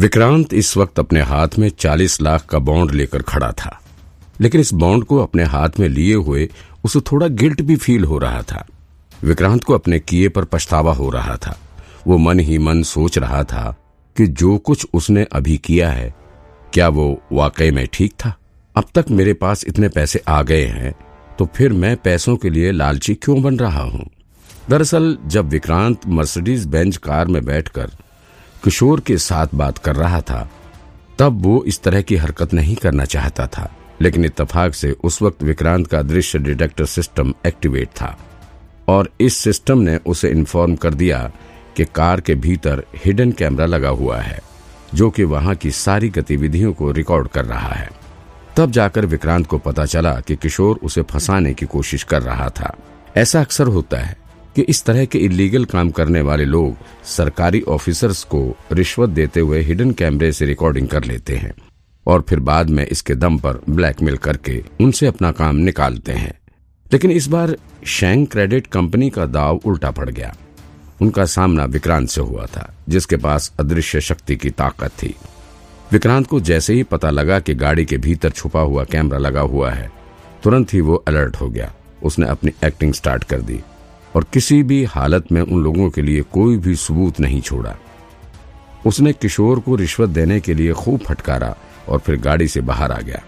विक्रांत इस वक्त अपने हाथ में चालीस लाख का बॉन्ड लेकर खड़ा था। लेकिन इस बॉन्ड को अपने हाथ में लिए हुए उसे थोड़ा गिल्ट भी फील हो रहा था। विक्रांत को अपने किए पर पछतावा हो रहा था। वो मन ही मन सोच रहा था कि जो कुछ उसने अभी किया है, क्या वो वाकई में ठीक था? अब तक मेरे पास इतने पैसे आ गए हैं तो फिर मैं पैसों के लिए लालची क्यों बन रहा हूँ? दरअसल, जब विक्रांत मर्सिडीज बेंच कार में बैठकर किशोर के साथ बात कर रहा था। तब वो इस तरह की हरकत नहीं करना चाहता था, लेकिन इतफाक से उस वक्त विक्रांत का दृश्य डिटेक्टर सिस्टम एक्टिवेट था और इस सिस्टम ने उसे इन्फॉर्म कर दिया कि कार के भीतर हिडन कैमरा लगा हुआ है, जो कि वहाँ की सारी गतिविधियों को रिकॉर्ड कर रहा है। तब जाकर विक्रांत को पता चला कि किशोर उसे फंसाने की कोशिश कर रहा था। ऐसा अक्सर होता है कि इस तरह के इलीगल काम करने वाले लोग सरकारी ऑफिसर्स को रिश्वत देते हुए हिडन कैमरे से रिकॉर्डिंग कर लेते हैं और फिर बाद में इसके दम पर ब्लैकमेल करके उनसे अपना काम निकालते हैं। लेकिन इस बार शैंग क्रेडिट कंपनी का दाव उल्टा पड़ गया। उनका सामना विक्रांत से हुआ था, जिसके पास अदृश्य शक्ति की ताकत थी। विक्रांत को जैसे ही पता लगा कि गाड़ी के भीतर छुपा हुआ कैमरा लगा हुआ है, तुरंत ही वो अलर्ट हो गया। उसने अपनी एक्टिंग स्टार्ट कर दी। और किसी भी हालत में उन लोगों के लिए कोई भी सबूत नहीं छोड़ा। उसने किशोर को रिश्वत देने के लिए खूब फटकारा और फिर गाड़ी से बाहर आ गया।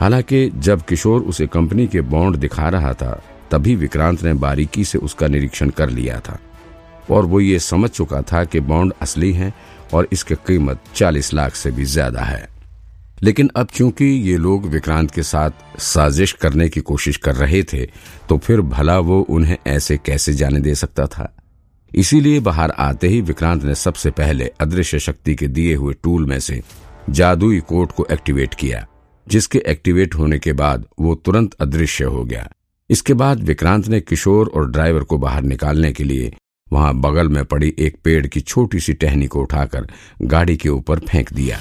हालाँकि जब किशोर उसे कंपनी के बॉन्ड दिखा रहा था, तभी विक्रांत ने बारीकी से उसका निरीक्षण कर लिया था। और वो ये समझ चुका था कि बॉन्ड असली हैं और इसकी कीमत चालीस लाख से भी ज़्यादा है। लेकिन अब चूँकि ये लोग विक्रांत के साथ साजिश करने की कोशिश कर रहे थे तो फिर भला वो उन्हें ऐसे कैसे जाने दे सकता था? इसीलिए बाहर आते ही विक्रांत ने सबसे पहले अदृश्य शक्ति के दिए हुए टूल में से जादुई कोट को एक्टिवेट किया, जिसके एक्टिवेट होने के बाद वो तुरंत अदृश्य हो गया। इसके बाद विक्रांत ने किशोर और ड्राइवर को बाहर निकालने के लिए वहाँ बगल में पड़ी एक पेड़ की छोटी सी टहनी को उठाकर गाड़ी के ऊपर फेंक दिया।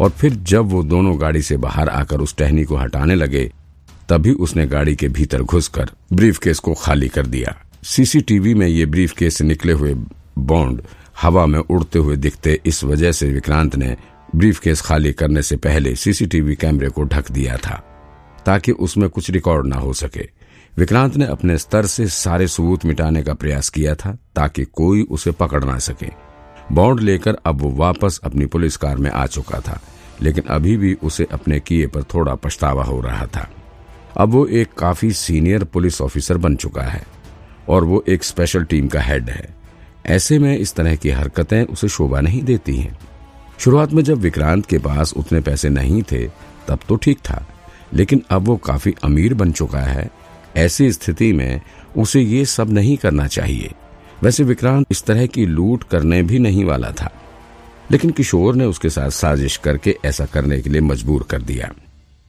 और फिर जब वो दोनों गाड़ी से बाहर आकर उस टहनी को हटाने लगे, तभी उसने गाड़ी के भीतर घुसकर ब्रीफ केस को खाली कर दिया। सीसीटीवी में ये ब्रीफ केस निकले हुए बॉन्ड हवा में उड़ते हुए दिखते इस वजह से विक्रांत ने ब्रीफ केस खाली करने से पहले सीसीटीवी कैमरे को ढक दिया था, ताकि उसमें कुछ रिकॉर्ड ना हो सके। विक्रांत ने अपने स्तर से सारे सबूत मिटाने का प्रयास किया था, ताकि कोई उसे पकड़ ना सके। बॉन्ड लेकर अब वो वापस अपनी पुलिस कार में आ चुका था, लेकिन अभी भी उसे अपने किए पर थोड़ा पछतावा हो रहा था। अब वो एक काफ़ी सीनियर पुलिस ऑफिसर बन चुका है, और वो एक स्पेशल टीम का हेड है। ऐसे में इस तरह की हरकतें उसे शोभा नहीं देती हैं। शुरुआत में जब विक्रांत के पास उतने पैसे नहीं थे, तब तो ठीक था, लेकिन अब वो काफ़ी अमीर बन चुका है। ऐसी स्थिति में उसे ये सब नहीं करना चाहिए। वैसे विक्रांत इस तरह की लूट करने भी नहीं वाला था। लेकिन किशोर ने उसके साथ साजिश करके ऐसा करने के लिए मजबूर कर दिया।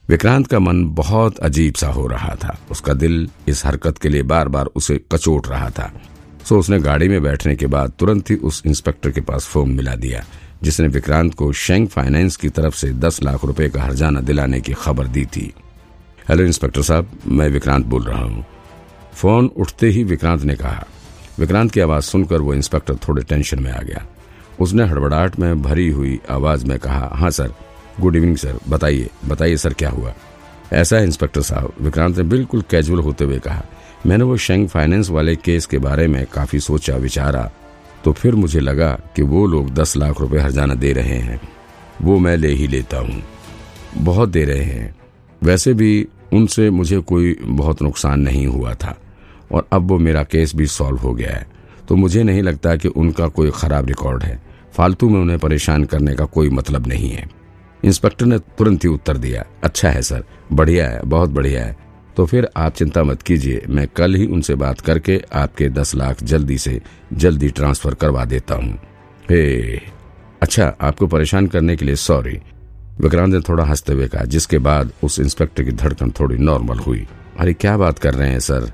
विक्रांत का मन बहुत अजीब सा हो रहा था। उसका दिल इस हरकत के लिए बार बार उसे कचोट रहा था। सो उसने गाड़ी में बैठने के बाद तुरंत ही उस इंस्पेक्टर के पास फ़ोन मिला दिया, जिसने विक्रांत को शेंग फाइनेंस की तरफ़ से दस लाख रुपए का हरजाना दिलाने की खबर दी थी। हेलो इंस्पेक्टर साहब, मैं विक्रांत बोल रहा हूँ। फ़ोन उठते ही विक्रांत ने कहा विक्रांत की आवाज़ सुनकर वो इंस्पेक्टर थोड़े टेंशन में आ गया। उसने हड़बड़ाहट में भरी हुई आवाज़ में कहा हाँ सर, गुड इवनिंग सर, बताइए बताइए सर क्या हुआ? ऐसा इंस्पेक्टर साहब, विक्रांत ने बिल्कुल कैजुअल होते हुए कहा। मैंने वो शेंग फाइनेंस वाले केस के बारे में काफ़ी सोचा, विचारा तो फिर मुझे लगा कि वो लोग दस लाख रुपए हरजाना दे रहे हैं। वो मैं ले ही लेता हूँ। बहुत दे रहे हैं। वैसे भी उनसे मुझे कोई बहुत नुकसान नहीं हुआ था। और अब वो मेरा केस भी सॉल्व हो गया है। तो मुझे नहीं लगता कि उनका कोई खराब रिकॉर्ड है। फालतू में उन्हें परेशान करने का कोई मतलब नहीं है। इंस्पेक्टर ने तुरंत ही उत्तर दिया अच्छा है सर, बढ़िया है, बहुत बढ़िया है। तो फिर आप चिंता मत कीजिए, मैं कल ही उनसे बात करके आपके दस लाख जल्दी से जल्दी ट्रांसफ़र करवा देता हूँ। हे अच्छा आपको परेशान करने के लिए सॉरी। विक्रांत ने थोड़ा हँसते हुए कहा, जिसके बाद उस इंस्पेक्टर की धड़कन थोड़ी नॉर्मल हुई। अरे, क्या बात कर रहे हैं सर?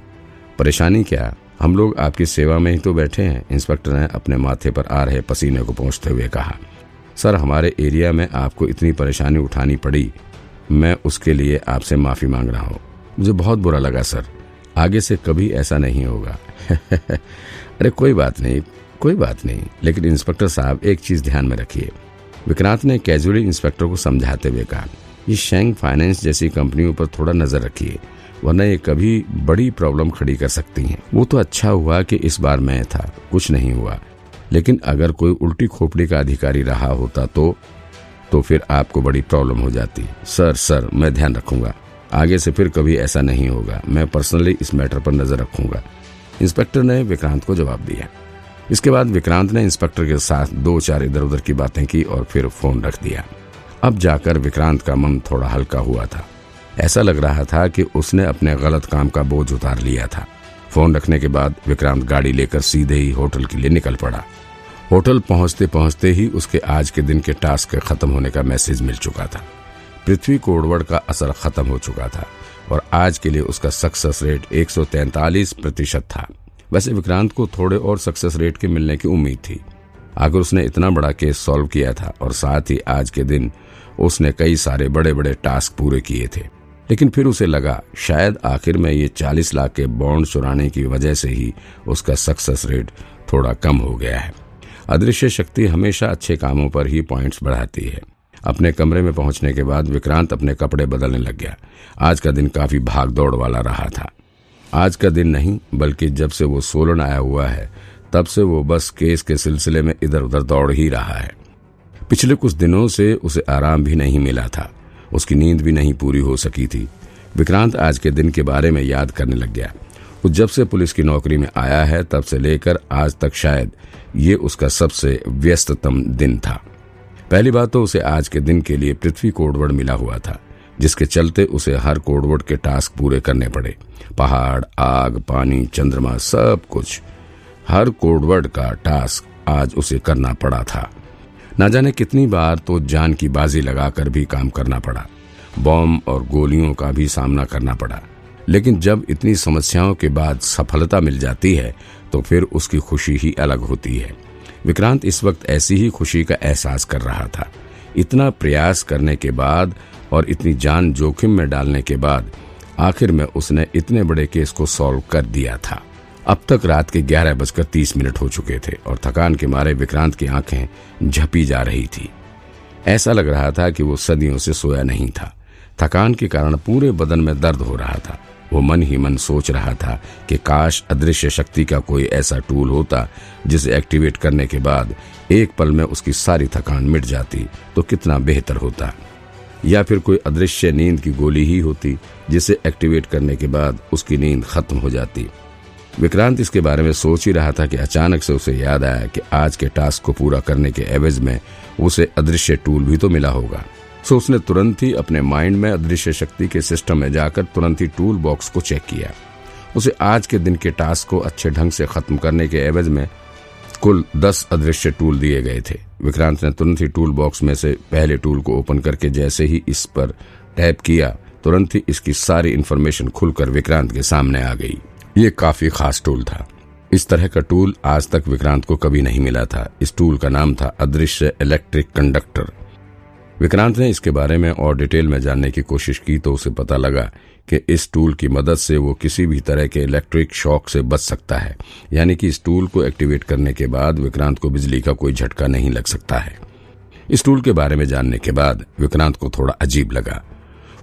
परेशानी क्या हम लोग आपकी सेवा में ही तो बैठे हैं, इंस्पेक्टर ने अपने माथे पर आ रहे पसीने को पहुँचते हुए कहा। सर, हमारे एरिया में आपको इतनी परेशानी उठानी पड़ी। मैं उसके लिए आपसे माफ़ी मांग रहा हूँ। मुझे बहुत बुरा लगा, सर। आगे से कभी ऐसा नहीं होगा। अरे, कोई बात नहीं, कोई बात नहीं। लेकिन इंस्पेक्टर साहब, एक चीज़ ध्यान में रखिए। विक्रांत ने कैजुअली इंस्पेक्टर को समझाते हुए कहा, ये शेंग फाइनेंस जैसी कंपनियों पर थोड़ा नज़र रखिए। वरना ये कभी बड़ी प्रॉब्लम खड़ी कर सकती हैं। वो तो अच्छा हुआ कि इस बार मैं था, कुछ नहीं हुआ। लेकिन अगर कोई उल्टी खोपड़ी का अधिकारी रहा होता तो तो फिर आपको बड़ी प्रॉब्लम हो जाती। सर सर, मैं ध्यान रखूँगा। आगे से फिर कभी ऐसा नहीं होगा। मैं पर्सनली इस मैटर पर नज़र रखूँगा। इंस्पेक्टर ने विक्रांत को जवाब दिया। इसके बाद विक्रांत ने इंस्पेक्टर के साथ दो चार इधर उधर की बातें की और फिर फ़ोन रख दिया। अब जाकर विक्रांत का मन थोड़ा हल्का हुआ था। ऐसा लग रहा था कि उसने अपने गलत काम का बोझ उतार लिया था। फ़ोन रखने के बाद विक्रांत गाड़ी लेकर सीधे ही होटल के लिए निकल पड़ा। होटल पहुँचते पहुँचते ही उसके आज के दिन के टास्क खत्म होने का मैसेज मिल चुका था। पृथ्वी कोडवर्ड का असर खत्म हो चुका था और आज के लिए उसका सक्सेस रेट 143 प्रतिशत था। वैसे विक्रांत को थोड़े और सक्सेस रेट के मिलने की उम्मीद थी। आखिर उसने इतना बड़ा केस सॉल्व किया था और साथ ही आज के दिन उसने कई सारे बड़े बड़े टास्क पूरे किए थे। लेकिन फिर उसे लगा, शायद आखिर में ये 40 लाख के बॉन्ड चुराने की वजह से ही उसका सक्सेस रेट थोड़ा कम हो गया है। अदृश्य शक्ति हमेशा अच्छे कामों पर ही पॉइंट्स बढ़ाती है। अपने कमरे में पहुँचने के बाद विक्रांत अपने कपड़े बदलने लग गया। आज का दिन काफ़ी भाग दौड़ वाला रहा था। आज का दिन नहीं, बल्कि जब से वो सोलन आया हुआ है, तब से वो बस केस के सिलसिले में इधर उधर दौड़ ही रहा है। पिछले कुछ दिनों से उसे आराम भी नहीं मिला था। उसकी नींद भी नहीं पूरी हो सकी थी। विक्रांत आज के दिन के बारे में याद करने लग गया। वो जब से पुलिस की नौकरी में आया है, तब से लेकर आज तक शायद ये उसका सबसे व्यस्ततम दिन था। पहली बात तो उसे आज के दिन के लिए पृथ्वी कोडवर्ड मिला हुआ था, जिसके चलते उसे हर कोडवर्ड के टास्क पूरे करने पड़े। पहाड़, आग, पानी, चंद्रमा, सब कुछ। हर कोडवर्ड का टास्क आज उसे करना पड़ा था। न जाने कितनी बार तो जान की बाजी लगाकर भी काम करना पड़ा। बॉम्ब और गोलियों का भी सामना करना पड़ा। लेकिन जब इतनी समस्याओं के बाद सफलता मिल जाती है तो फिर उसकी खुशी ही अलग होती है। विक्रांत इस वक्त ऐसी ही खुशी का एहसास कर रहा था। इतना प्रयास करने के बाद और इतनी जान जोखिम में डालने के बाद आखिर में उसने इतने बड़े केस को सॉल्व कर दिया था। अब तक रात के ग्यारह बजकर तीस मिनट हो चुके थे और थकान के मारे विक्रांत की आँखें झपी जा रही थी। ऐसा लग रहा था कि वो सदियों से सोया नहीं था। थकान के कारण पूरे बदन में दर्द हो रहा था। वो मन ही मन सोच रहा था कि काश अदृश्य शक्ति का कोई ऐसा टूल होता जिसे एक्टिवेट करने के बाद एक पल में उसकी सारी थकान मिट जाती तो कितना बेहतर होता। या फिर कोई अदृश्य नींद की गोली ही होती जिसे एक्टिवेट करने के बाद उसकी नींद खत्म हो जाती। विक्रांत इसके बारे में सोच ही रहा था कि अचानक से उसे याद आया कि आज के टास्क को पूरा करने के एवज में उसे अदृश्य टूल भी तो मिला होगा। सो उसने तुरंत ही अपने माइंड में अदृश्य शक्ति के सिस्टम में जाकर तुरंत ही टूल बॉक्स को चेक किया। उसे आज के दिन के टास्क को अच्छे ढंग से खत्म करने के एवज में कुल दस अदृश्य टूल दिए गए थे। विक्रांत ने तुरंत ही टूल बॉक्स में से पहले टूल को ओपन करके जैसे ही इस पर टैप किया, तुरंत ही इसकी सारी इन्फॉर्मेशन खुलकर विक्रांत के सामने आ गई। ये काफ़ी खास टूल था। इस तरह का टूल आज तक विक्रांत को कभी नहीं मिला था। इस टूल का नाम था अदृश्य इलेक्ट्रिक कंडक्टर विक्रांत ने इसके बारे में और डिटेल में जानने की कोशिश की तो उसे पता लगा कि इस टूल की मदद से वो किसी भी तरह के इलेक्ट्रिक शॉक से बच सकता है। यानी कि इस टूल को एक्टिवेट करने के बाद विक्रांत को बिजली का कोई झटका नहीं लग सकता है। इस टूल के बारे में जानने के बाद विक्रांत को थोड़ा अजीब लगा।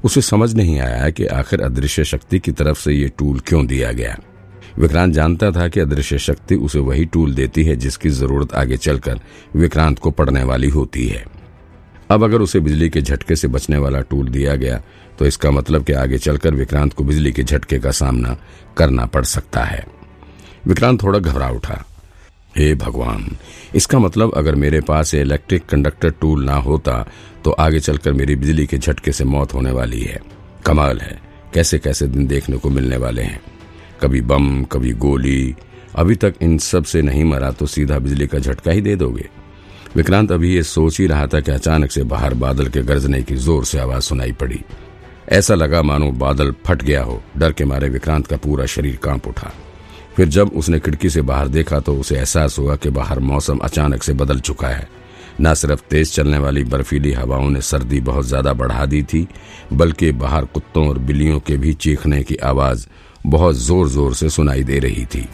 उसे समझ नहीं आया कि आखिर अदृश्य शक्ति की तरफ़ से ये टूल क्यों दिया गया। विक्रांत जानता था कि अदृश्य शक्ति उसे वही टूल देती है जिसकी ज़रूरत आगे चलकर विक्रांत को पड़ने वाली होती है। अब अगर उसे बिजली के झटके से बचने वाला टूल दिया गया तो इसका मतलब कि आगे चलकर विक्रांत को बिजली के झटके का सामना करना पड़ सकता है। विक्रांत थोड़ा घबरा उठा। हे भगवान, इसका मतलब अगर मेरे पास इलेक्ट्रिक कंडक्टर टूल ना होता तो आगे चलकर मेरी बिजली के झटके से मौत होने वाली है। कमाल है। कैसे कैसे दिन देखने को मिलने वाले हैं। कभी बम, कभी गोली। अभी तक इन सबसे नहीं मरा तो सीधा बिजली का झटका ही दे दोगे। विक्रांत अभी ये सोच ही रहा था कि अचानक से बाहर बादल के गरजने की ज़ोर से आवाज़ सुनाई पड़ी। ऐसा लगा मानो बादल फट गया हो। डर के मारे विक्रांत का पूरा शरीर काँप उठा। फिर जब उसने खिड़की से बाहर देखा तो उसे एहसास हुआ कि बाहर मौसम अचानक से बदल चुका है। न सिर्फ़ तेज चलने वाली बर्फीली हवाओं ने सर्दी बहुत ज़्यादा बढ़ा दी थी, बल्कि बाहर कुत्तों और बिल्लियों के भी चीखने की आवाज़ बहुत ज़ोर ज़ोर से सुनाई दे रही थी।